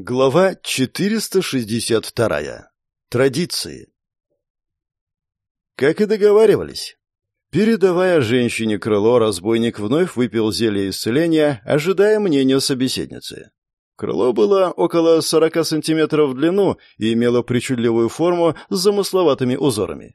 Глава 462. Традиции. Как и договаривались. Передавая женщине крыло, разбойник вновь выпил зелье исцеления, ожидая мнения собеседницы. Крыло было около 40 сантиметров в длину и имело причудливую форму с замысловатыми узорами.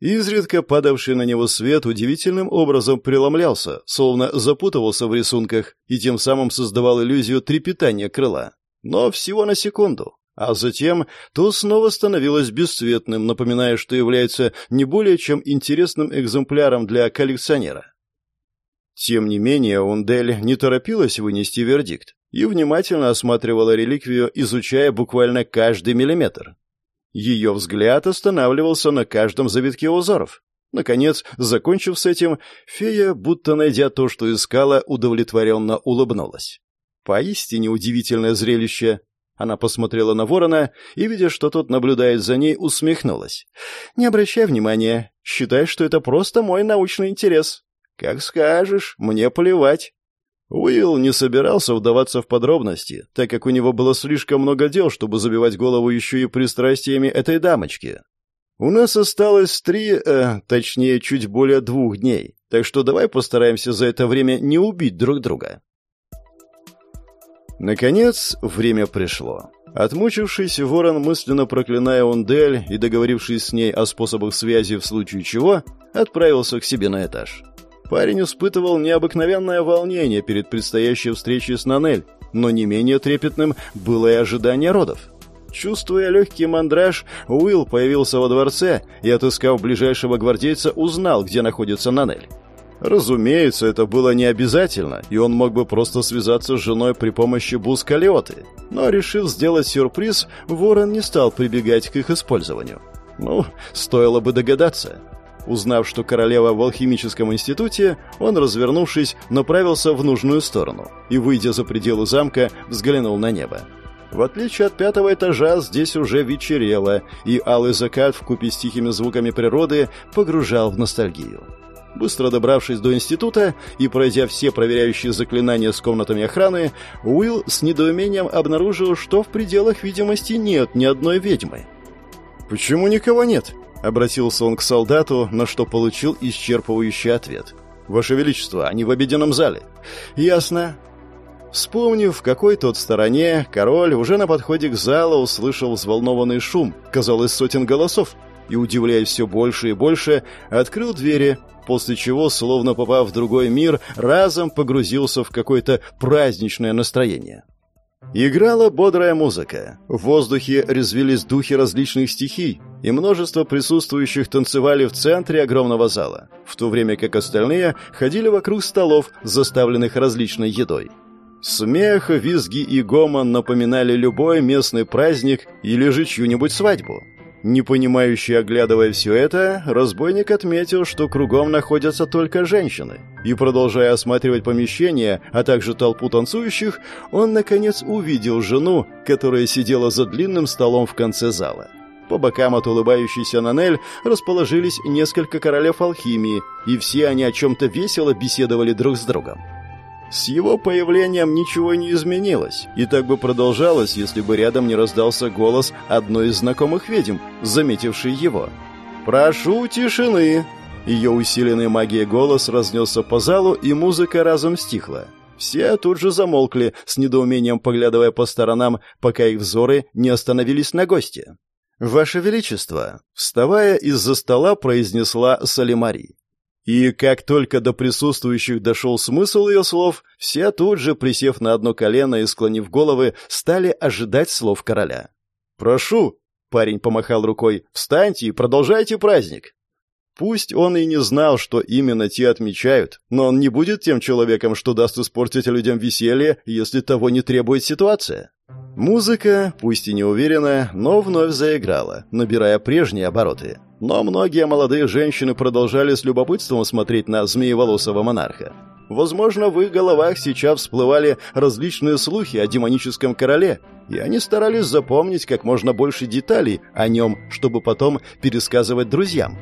Изредка падавший на него свет удивительным образом преломлялся, словно запутывался в рисунках и тем самым создавал иллюзию трепетания крыла но всего на секунду. А затем то снова становилось бесцветным, напоминая, что является не более чем интересным экземпляром для коллекционера. Тем не менее, Ундель не торопилась вынести вердикт и внимательно осматривала реликвию, изучая буквально каждый миллиметр. Ее взгляд останавливался на каждом завитке узоров. Наконец, закончив с этим, фея, будто найдя то, что искала, удовлетворенно улыбнулась. Поистине удивительное зрелище. Она посмотрела на ворона и, видя, что тот наблюдает за ней, усмехнулась. «Не обращай внимания. Считай, что это просто мой научный интерес. Как скажешь, мне плевать». Уилл не собирался вдаваться в подробности, так как у него было слишком много дел, чтобы забивать голову еще и пристрастиями этой дамочки. «У нас осталось три, э, точнее, чуть более двух дней, так что давай постараемся за это время не убить друг друга». Наконец, время пришло. Отмучившись, ворон, мысленно проклиная Ондель и договорившись с ней о способах связи в случае чего, отправился к себе на этаж. Парень испытывал необыкновенное волнение перед предстоящей встречей с Нанель, но не менее трепетным было и ожидание родов. Чувствуя легкий мандраж, Уилл появился во дворце и, отыскав ближайшего гвардейца, узнал, где находится Нанель. Разумеется, это было не обязательно, и он мог бы просто связаться с женой при помощи бускалиоты. Но, решив сделать сюрприз, Ворон не стал прибегать к их использованию. Ну, стоило бы догадаться. Узнав, что королева в алхимическом институте, он, развернувшись, направился в нужную сторону и, выйдя за пределы замка, взглянул на небо. В отличие от пятого этажа, здесь уже вечерело, и алый закат вкупе с тихими звуками природы погружал в ностальгию. Быстро добравшись до института и пройдя все проверяющие заклинания с комнатами охраны, Уилл с недоумением обнаружил, что в пределах видимости нет ни одной ведьмы. «Почему никого нет?» — обратился он к солдату, на что получил исчерпывающий ответ. «Ваше Величество, они в обеденном зале». «Ясно». Вспомнив, в какой тот стороне, король уже на подходе к залу услышал взволнованный шум, казалось, сотен голосов, и, удивляясь все больше и больше, открыл двери, после чего, словно попав в другой мир, разом погрузился в какое-то праздничное настроение. Играла бодрая музыка. В воздухе резвились духи различных стихий, и множество присутствующих танцевали в центре огромного зала, в то время как остальные ходили вокруг столов, заставленных различной едой. Смех, визги и гомон напоминали любой местный праздник или же чью-нибудь свадьбу. Непонимающий, оглядывая все это, разбойник отметил, что кругом находятся только женщины. И, продолжая осматривать помещение, а также толпу танцующих, он, наконец, увидел жену, которая сидела за длинным столом в конце зала. По бокам от улыбающейся Нанель расположились несколько королев алхимии, и все они о чем-то весело беседовали друг с другом. С его появлением ничего не изменилось, и так бы продолжалось, если бы рядом не раздался голос одной из знакомых ведьм, заметившей его. «Прошу тишины!» Ее усиленный магией голос разнесся по залу, и музыка разом стихла. Все тут же замолкли, с недоумением поглядывая по сторонам, пока их взоры не остановились на госте. «Ваше Величество!» Вставая из-за стола, произнесла Салимари. И как только до присутствующих дошел смысл ее слов, все тут же, присев на одно колено и склонив головы, стали ожидать слов короля. «Прошу!» — парень помахал рукой. «Встаньте и продолжайте праздник!» Пусть он и не знал, что именно те отмечают, но он не будет тем человеком, что даст испортить людям веселье, если того не требует ситуация. Музыка, пусть и неуверенно, но вновь заиграла, набирая прежние обороты. Но многие молодые женщины продолжали с любопытством смотреть на змееволосого монарха. Возможно, в их головах сейчас всплывали различные слухи о демоническом короле, и они старались запомнить как можно больше деталей о нем, чтобы потом пересказывать друзьям.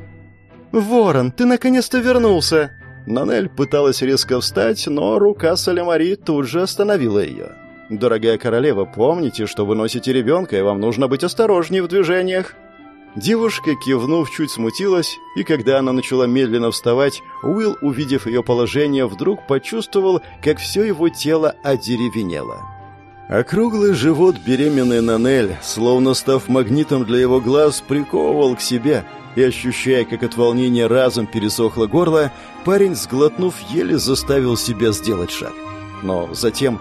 «Ворон, ты наконец-то вернулся!» Нанель пыталась резко встать, но рука Салемари тут же остановила ее. «Дорогая королева, помните, что вы носите ребенка, и вам нужно быть осторожнее в движениях». Девушка, кивнув, чуть смутилась, и когда она начала медленно вставать, Уилл, увидев ее положение, вдруг почувствовал, как все его тело одеревенело. Округлый живот беременной Нанель, словно став магнитом для его глаз, приковывал к себе, и, ощущая, как от волнения разом пересохло горло, парень, сглотнув, еле заставил себя сделать шаг. Но затем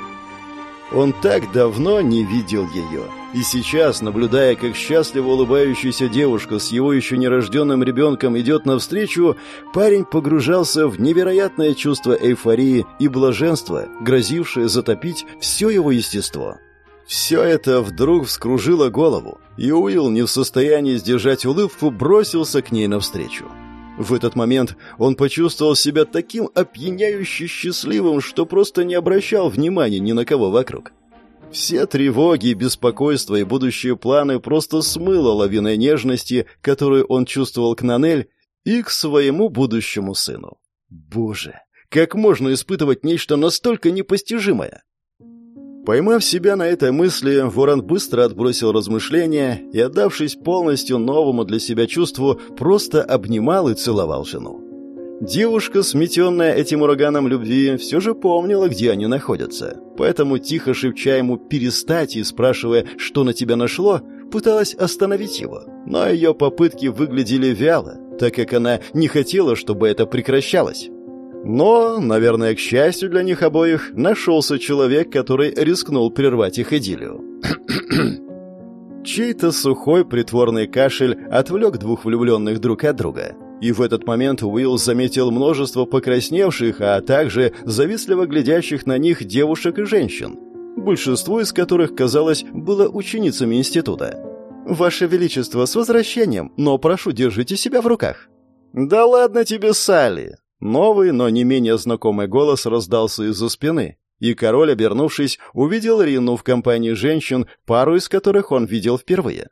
он так давно не видел ее. И сейчас, наблюдая, как счастливо улыбающаяся девушка с его еще нерожденным ребенком идет навстречу, парень погружался в невероятное чувство эйфории и блаженства, грозившее затопить все его естество. Все это вдруг вскружило голову, и Уилл, не в состоянии сдержать улыбку, бросился к ней навстречу. В этот момент он почувствовал себя таким опьяняюще счастливым, что просто не обращал внимания ни на кого вокруг. Все тревоги, беспокойства и будущие планы просто смыло лавиной нежности, которую он чувствовал к Нанель и к своему будущему сыну. Боже, как можно испытывать нечто настолько непостижимое? Поймав себя на этой мысли, Ворон быстро отбросил размышления и, отдавшись полностью новому для себя чувству, просто обнимал и целовал жену. Девушка, сметенная этим ураганом любви, все же помнила, где они находятся. Поэтому, тихо шепча ему перестать и спрашивая, что на тебя нашло, пыталась остановить его. Но ее попытки выглядели вяло, так как она не хотела, чтобы это прекращалось. Но, наверное, к счастью для них обоих, нашелся человек, который рискнул прервать их идиллию. Чей-то сухой притворный кашель отвлек двух влюбленных друг от друга. И в этот момент Уилл заметил множество покрасневших, а также завистливо глядящих на них девушек и женщин, большинство из которых, казалось, было ученицами института. «Ваше Величество, с возвращением, но прошу, держите себя в руках». «Да ладно тебе, Салли!» Новый, но не менее знакомый голос раздался из-за спины, и король, обернувшись, увидел Рину в компании женщин, пару из которых он видел впервые.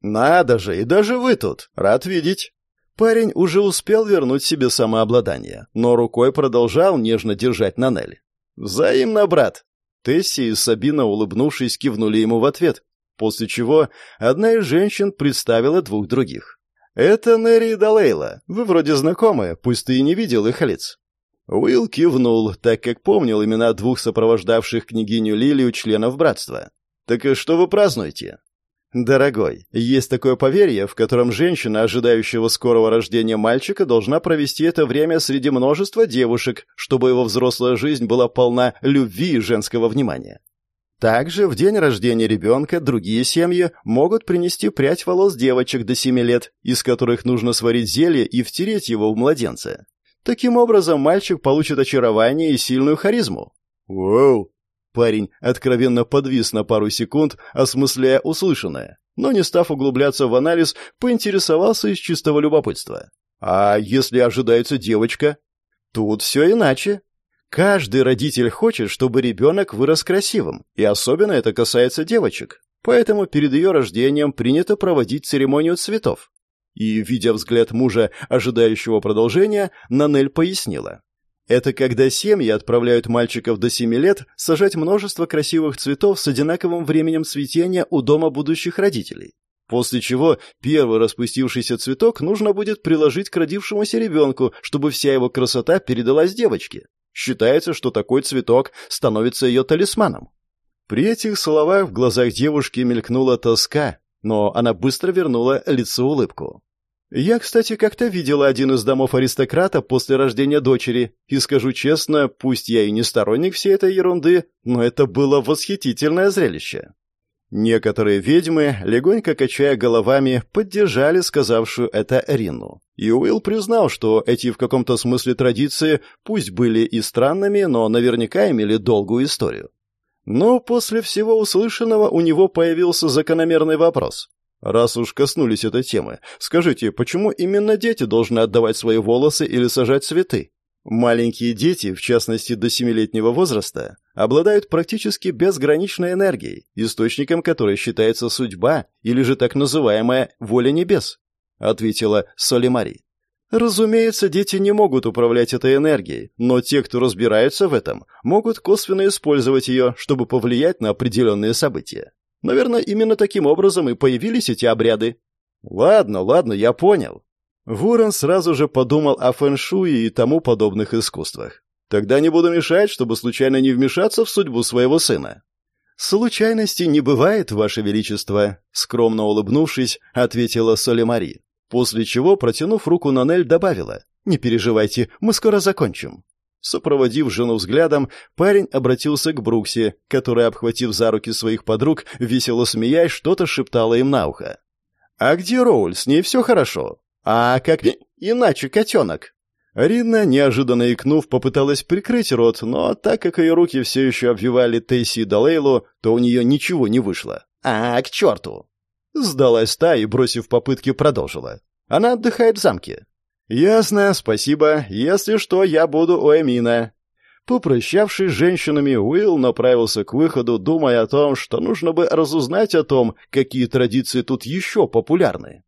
«Надо же, и даже вы тут! Рад видеть!» Парень уже успел вернуть себе самообладание, но рукой продолжал нежно держать Нанель. «Взаимно, брат!» Тесси и Сабина, улыбнувшись, кивнули ему в ответ, после чего одна из женщин представила двух других. «Это Нерри и Далейла. Вы вроде знакомы, пусть ты и не видел их лиц». Уилл кивнул, так как помнил имена двух сопровождавших княгиню Лилию членов братства. «Так и что вы празднуете?» «Дорогой, есть такое поверье, в котором женщина, ожидающего скорого рождения мальчика, должна провести это время среди множества девушек, чтобы его взрослая жизнь была полна любви и женского внимания. Также в день рождения ребенка другие семьи могут принести прядь волос девочек до 7 лет, из которых нужно сварить зелье и втереть его в младенца. Таким образом, мальчик получит очарование и сильную харизму. Вау! Парень откровенно подвис на пару секунд, осмысляя услышанное, но не став углубляться в анализ, поинтересовался из чистого любопытства. А если ожидается девочка? Тут все иначе. Каждый родитель хочет, чтобы ребенок вырос красивым, и особенно это касается девочек. Поэтому перед ее рождением принято проводить церемонию цветов. И, видя взгляд мужа, ожидающего продолжения, Нанель пояснила. Это когда семьи отправляют мальчиков до 7 лет сажать множество красивых цветов с одинаковым временем цветения у дома будущих родителей. После чего первый распустившийся цветок нужно будет приложить к родившемуся ребенку, чтобы вся его красота передалась девочке. Считается, что такой цветок становится ее талисманом. При этих словах в глазах девушки мелькнула тоска, но она быстро вернула лицо улыбку. Я, кстати, как-то видела один из домов аристократа после рождения дочери, и скажу честно, пусть я и не сторонник всей этой ерунды, но это было восхитительное зрелище. Некоторые ведьмы, легонько качая головами, поддержали сказавшую это Рину. И Уилл признал, что эти в каком-то смысле традиции, пусть были и странными, но наверняка имели долгую историю. Но после всего услышанного у него появился закономерный вопрос. Раз уж коснулись этой темы, скажите, почему именно дети должны отдавать свои волосы или сажать цветы? Маленькие дети, в частности до семилетнего возраста, обладают практически безграничной энергией, источником которой считается судьба или же так называемая воля небес, ответила Солимари. Разумеется, дети не могут управлять этой энергией, но те, кто разбираются в этом, могут косвенно использовать ее, чтобы повлиять на определенные события. Наверное, именно таким образом и появились эти обряды. Ладно, ладно, я понял. Ворон сразу же подумал о фэншуе и тому подобных искусствах. Тогда не буду мешать, чтобы случайно не вмешаться в судьбу своего сына. Случайностей не бывает, ваше величество, скромно улыбнувшись, ответила Соли Мари. После чего, протянув руку на Нель, добавила «Не переживайте, мы скоро закончим». Сопроводив жену взглядом, парень обратился к Бруксе, которая, обхватив за руки своих подруг, весело смеясь, что-то шептала им на ухо. «А где Роуль? С ней все хорошо?» «А как иначе, котенок?» Ринна, неожиданно икнув, попыталась прикрыть рот, но так как ее руки все еще обвивали Тесси и Далейлу, то у нее ничего не вышло. «А, к черту!» Сдалась та и, бросив попытки, продолжила. Она отдыхает в замке. «Ясно, спасибо. Если что, я буду у Эмина». Попрощавшись с женщинами, Уилл направился к выходу, думая о том, что нужно бы разузнать о том, какие традиции тут еще популярны.